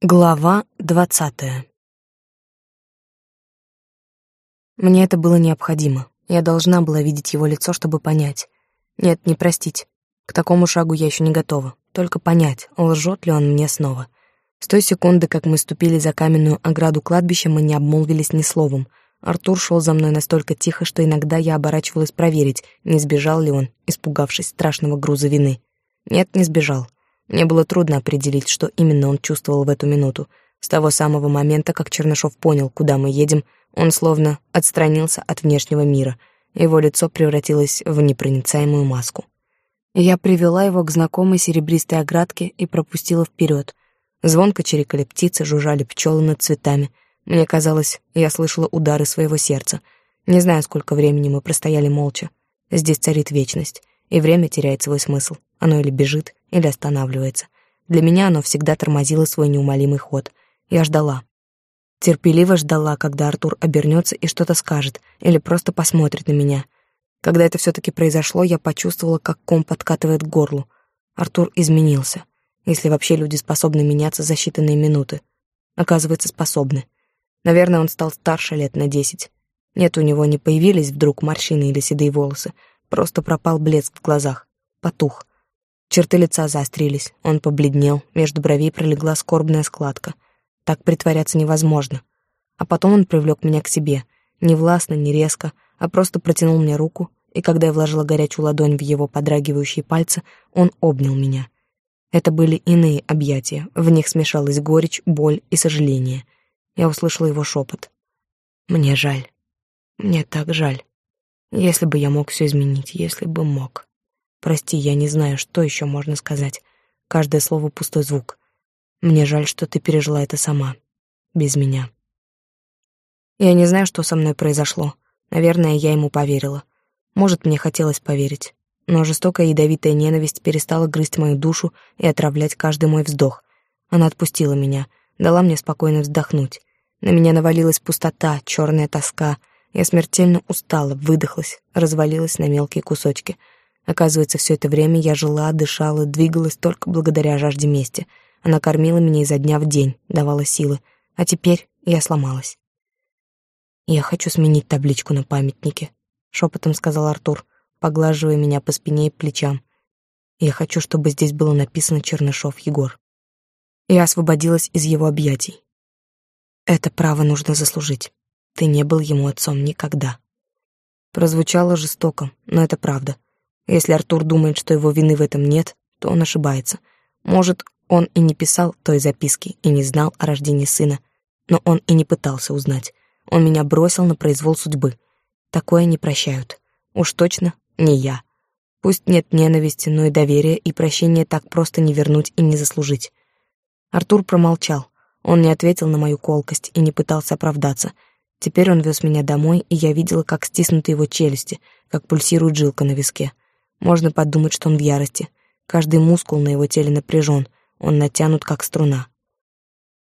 Глава двадцатая Мне это было необходимо. Я должна была видеть его лицо, чтобы понять. Нет, не простить. К такому шагу я еще не готова. Только понять, лжет ли он мне снова. С той секунды, как мы ступили за каменную ограду кладбища, мы не обмолвились ни словом. Артур шел за мной настолько тихо, что иногда я оборачивалась проверить, не сбежал ли он, испугавшись страшного груза вины. Нет, не сбежал. Мне было трудно определить, что именно он чувствовал в эту минуту. С того самого момента, как Чернышов понял, куда мы едем, он словно отстранился от внешнего мира. Его лицо превратилось в непроницаемую маску. Я привела его к знакомой серебристой оградке и пропустила вперед. Звонко чирикали птицы, жужжали пчелы над цветами. Мне казалось, я слышала удары своего сердца. Не знаю, сколько времени мы простояли молча. Здесь царит вечность, и время теряет свой смысл. Оно или бежит, или останавливается. Для меня оно всегда тормозило свой неумолимый ход. Я ждала. Терпеливо ждала, когда Артур обернется и что-то скажет, или просто посмотрит на меня. Когда это все-таки произошло, я почувствовала, как ком подкатывает к горлу. Артур изменился. Если вообще люди способны меняться за считанные минуты. Оказывается, способны. Наверное, он стал старше лет на десять. Нет, у него не появились вдруг морщины или седые волосы. Просто пропал блеск в глазах. Потух. Черты лица заострились, он побледнел, между бровей пролегла скорбная складка. Так притворяться невозможно. А потом он привлек меня к себе, не властно, не резко, а просто протянул мне руку, и когда я вложила горячую ладонь в его подрагивающие пальцы, он обнял меня. Это были иные объятия, в них смешалась горечь, боль и сожаление. Я услышала его шепот. «Мне жаль. Мне так жаль. Если бы я мог все изменить, если бы мог». Прости, я не знаю, что еще можно сказать. Каждое слово пустой звук. Мне жаль, что ты пережила это сама. Без меня. Я не знаю, что со мной произошло. Наверное, я ему поверила. Может, мне хотелось поверить. Но жестокая ядовитая ненависть перестала грызть мою душу и отравлять каждый мой вздох. Она отпустила меня, дала мне спокойно вздохнуть. На меня навалилась пустота, черная тоска. Я смертельно устала, выдохлась, развалилась на мелкие кусочки — Оказывается, все это время я жила, дышала, двигалась только благодаря жажде мести. Она кормила меня изо дня в день, давала силы. А теперь я сломалась. «Я хочу сменить табличку на памятнике», — шепотом сказал Артур, поглаживая меня по спине и плечам. «Я хочу, чтобы здесь было написано Чернышов Егор». Я освободилась из его объятий. «Это право нужно заслужить. Ты не был ему отцом никогда». Прозвучало жестоко, но это правда — если Артур думает, что его вины в этом нет, то он ошибается. Может, он и не писал той записки и не знал о рождении сына, но он и не пытался узнать. Он меня бросил на произвол судьбы. Такое не прощают. Уж точно не я. Пусть нет ненависти, но и доверия, и прощения так просто не вернуть и не заслужить. Артур промолчал. Он не ответил на мою колкость и не пытался оправдаться. Теперь он вез меня домой, и я видела, как стиснуты его челюсти, как пульсирует жилка на виске. Можно подумать, что он в ярости. Каждый мускул на его теле напряжен, он натянут, как струна.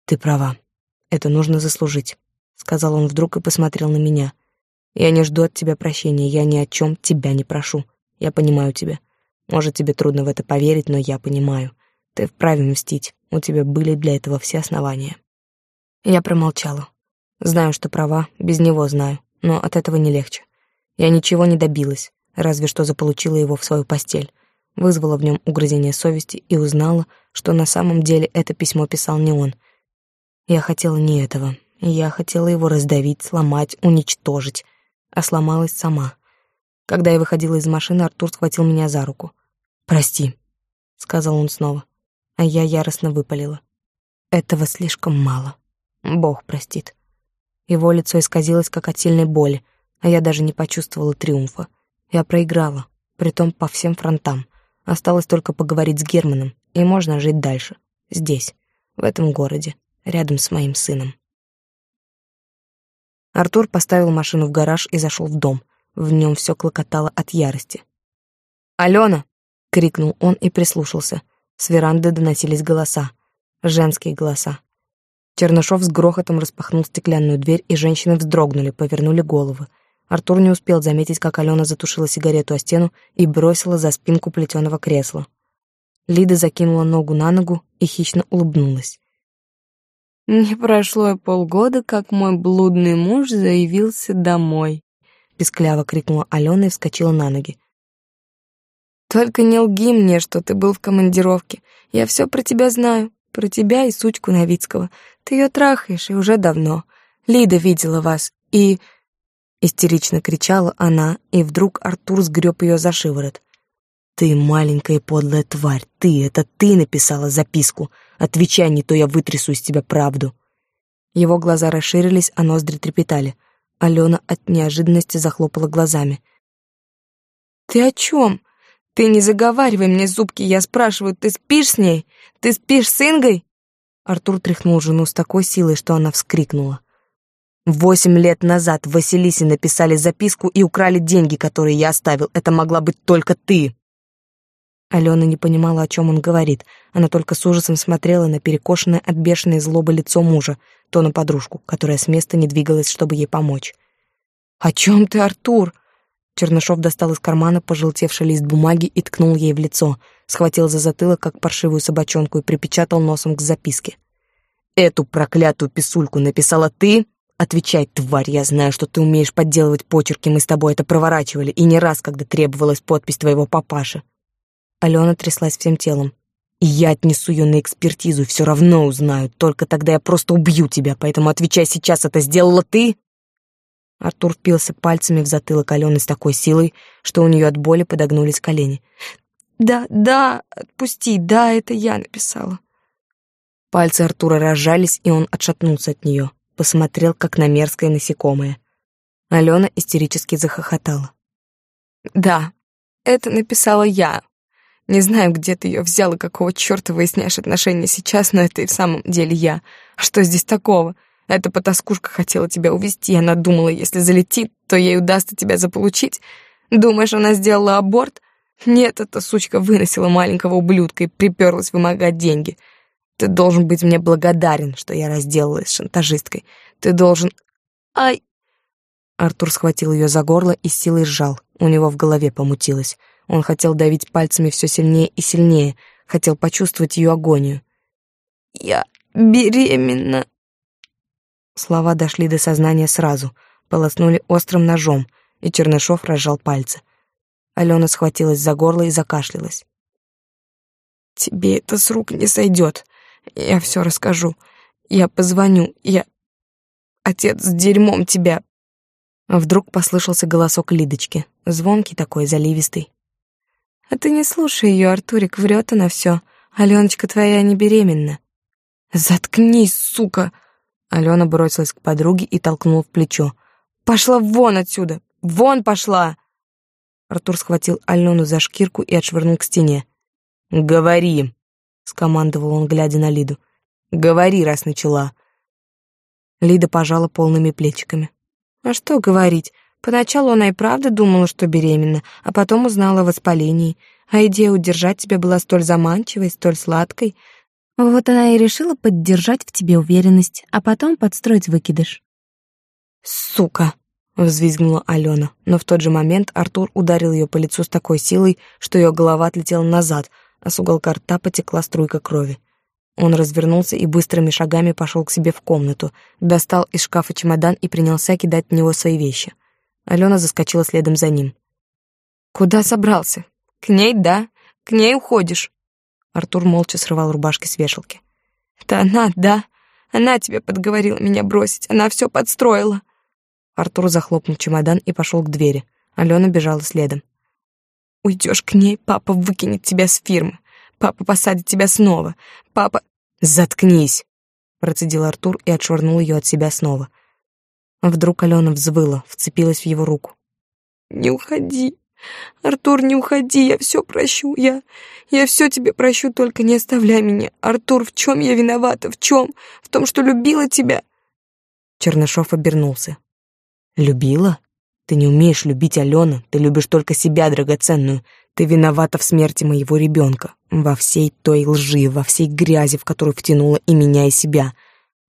«Ты права. Это нужно заслужить», — сказал он вдруг и посмотрел на меня. «Я не жду от тебя прощения, я ни о чем тебя не прошу. Я понимаю тебя. Может, тебе трудно в это поверить, но я понимаю. Ты вправе мстить, у тебя были для этого все основания». Я промолчала. Знаю, что права, без него знаю, но от этого не легче. Я ничего не добилась, разве что заполучила его в свою постель, вызвала в нем угрызение совести и узнала, что на самом деле это письмо писал не он. Я хотела не этого. Я хотела его раздавить, сломать, уничтожить, а сломалась сама. Когда я выходила из машины, Артур схватил меня за руку. «Прости», — сказал он снова, а я яростно выпалила. «Этого слишком мало. Бог простит». Его лицо исказилось, как от сильной боли, а я даже не почувствовала триумфа. Я проиграла, притом по всем фронтам. Осталось только поговорить с Германом, и можно жить дальше. Здесь, в этом городе, рядом с моим сыном. Артур поставил машину в гараж и зашел в дом. В нем все клокотало от ярости. «Алена!» — крикнул он и прислушался. С веранды доносились голоса. Женские голоса. Чернышов с грохотом распахнул стеклянную дверь, и женщины вздрогнули, повернули головы. Артур не успел заметить, как Алена затушила сигарету о стену и бросила за спинку плетеного кресла. Лида закинула ногу на ногу и хищно улыбнулась. Не прошло и полгода, как мой блудный муж заявился домой. Пискляво крикнула Алена и вскочила на ноги. Только не лги мне, что ты был в командировке. Я все про тебя знаю, про тебя и сучку Новицкого. Ты ее трахаешь, и уже давно. Лида видела вас, и...» Истерично кричала она, и вдруг Артур сгреб ее за шиворот. «Ты маленькая подлая тварь, ты, это ты написала записку. Отвечай, не то я вытрясу из тебя правду». Его глаза расширились, а ноздри трепетали. Алена от неожиданности захлопала глазами. «Ты о чем? Ты не заговаривай мне зубки, я спрашиваю, ты спишь с ней? Ты спишь с Ингой?» Артур тряхнул жену с такой силой, что она вскрикнула. Восемь лет назад Василисе написали записку и украли деньги, которые я оставил. Это могла быть только ты. Алена не понимала, о чем он говорит. Она только с ужасом смотрела на перекошенное от бешеной злобы лицо мужа, то на подружку, которая с места не двигалась, чтобы ей помочь. «О чем ты, Артур?» Чернышов достал из кармана пожелтевший лист бумаги и ткнул ей в лицо, схватил за затылок, как паршивую собачонку, и припечатал носом к записке. «Эту проклятую писульку написала ты?» Отвечай, тварь, я знаю, что ты умеешь подделывать почерки, мы с тобой это проворачивали, и не раз, когда требовалась подпись твоего папаши. Алена тряслась всем телом. И я отнесу ее на экспертизу, все равно узнаю, только тогда я просто убью тебя, поэтому отвечай сейчас, это сделала ты? Артур впился пальцами в затылок Алены с такой силой, что у нее от боли подогнулись колени. «Да, да, отпусти, да, это я написала». Пальцы Артура разжались, и он отшатнулся от нее посмотрел, как на мерзкое насекомое. Алена истерически захохотала. «Да, это написала я. Не знаю, где ты ее взял и какого черта выясняешь отношения сейчас, но это и в самом деле я. А что здесь такого? Эта потаскушка хотела тебя увести, она думала, если залетит, то ей удастся тебя заполучить. Думаешь, она сделала аборт? Нет, эта сучка выносила маленького ублюдка и приперлась вымогать деньги. Ты должен быть мне благодарен, что я разделалась с шантажисткой. Ты должен... Ай!» Артур схватил ее за горло и силой сжал. У него в голове помутилось. Он хотел давить пальцами все сильнее и сильнее, хотел почувствовать ее агонию. «Я беременна!» Слова дошли до сознания сразу, полоснули острым ножом, и Чернышов разжал пальцы. Алена схватилась за горло и закашлялась. «Тебе это с рук не сойдет. Я все расскажу. Я позвоню. Я... Отец с дерьмом тебя. Вдруг послышался голосок Лидочки, звонкий такой, заливистый. А ты не слушай ее, Артурик, врет она все. Аленочка твоя не беременна. Заткнись, сука! Алена бросилась к подруге и толкнула в плечо. Пошла вон отсюда! Вон пошла! Артур схватил Алену за шкирку и отшвырнул к стене. «Говори!» Скомандовал он, глядя на Лиду. Говори, раз начала. Лида пожала полными плечиками. А что говорить? Поначалу она и правда думала, что беременна, а потом узнала о воспалении. А идея удержать тебя была столь заманчивой, столь сладкой. Вот она и решила поддержать в тебе уверенность, а потом подстроить выкидыш. «Сука!» — взвизгнула Алена, но в тот же момент Артур ударил ее по лицу с такой силой, что ее голова отлетела назад, а с уголка рта потекла струйка крови. Он развернулся и быстрыми шагами пошел к себе в комнату, достал из шкафа чемодан и принялся кидать в него свои вещи. Алена заскочила следом за ним. «Куда собрался? К ней, да? К ней уходишь?» Артур молча срывал рубашки с вешалки. «Это она, да? Она тебя подговорила меня бросить, она все подстроила!» Артур захлопнул чемодан и пошел к двери. Алена бежала следом. Уйдешь к ней, папа выкинет тебя с фирмы. Папа посадит тебя снова. Папа... Заткнись, процедил Артур и отшвырнул ее от себя снова. Вдруг Алена взвыла, вцепилась в его руку. Не уходи. Артур, не уходи, я все прощу. Я я все тебе прощу, только не оставляй меня. Артур, в чем я виновата? В чем? В том, что любила тебя. Чернышов обернулся. Любила? Ты не умеешь любить Алену, ты любишь только себя драгоценную. Ты виновата в смерти моего ребенка, во всей той лжи, во всей грязи, в которую втянула и меня, и себя.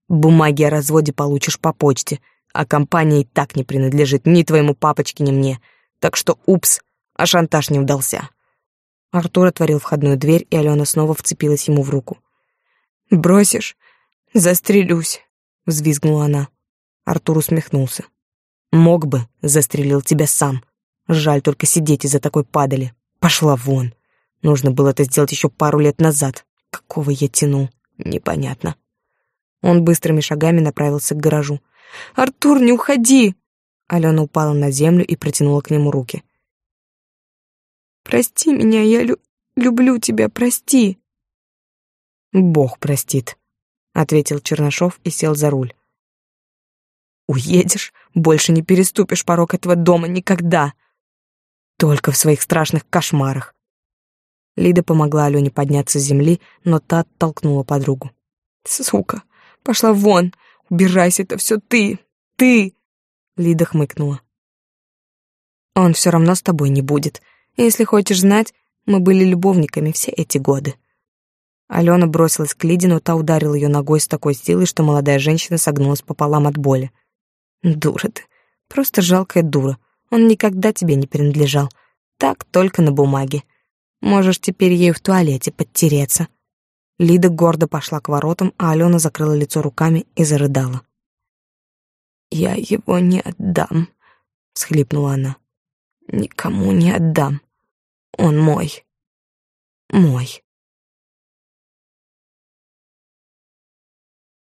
Бумаги о разводе получишь по почте, а компания и так не принадлежит ни твоему папочке, ни мне. Так что упс, а шантаж не удался. Артур отворил входную дверь, и Алена снова вцепилась ему в руку. «Бросишь? «Застрелюсь», — взвизгнула она. Артур усмехнулся. «Мог бы, застрелил тебя сам. Жаль только сидеть из-за такой падали. Пошла вон. Нужно было это сделать еще пару лет назад. Какого я тянул, непонятно». Он быстрыми шагами направился к гаражу. «Артур, не уходи!» Алена упала на землю и протянула к нему руки. «Прости меня, я лю люблю тебя, прости!» «Бог простит», — ответил Чернышов и сел за руль. «Уедешь, больше не переступишь порог этого дома никогда. Только в своих страшных кошмарах». Лида помогла Алене подняться с земли, но та оттолкнула подругу. «Сука, пошла вон, убирайся, это все ты, ты!» Лида хмыкнула. «Он все равно с тобой не будет. Если хочешь знать, мы были любовниками все эти годы». Алена бросилась к Лиде, но та ударила ее ногой с такой силой, что молодая женщина согнулась пополам от боли. «Дура ты, просто жалкая дура. Он никогда тебе не принадлежал. Так только на бумаге. Можешь теперь ей в туалете подтереться». Лида гордо пошла к воротам, а Алена закрыла лицо руками и зарыдала. «Я его не отдам», — всхлипнула она. «Никому не отдам. Он мой. Мой».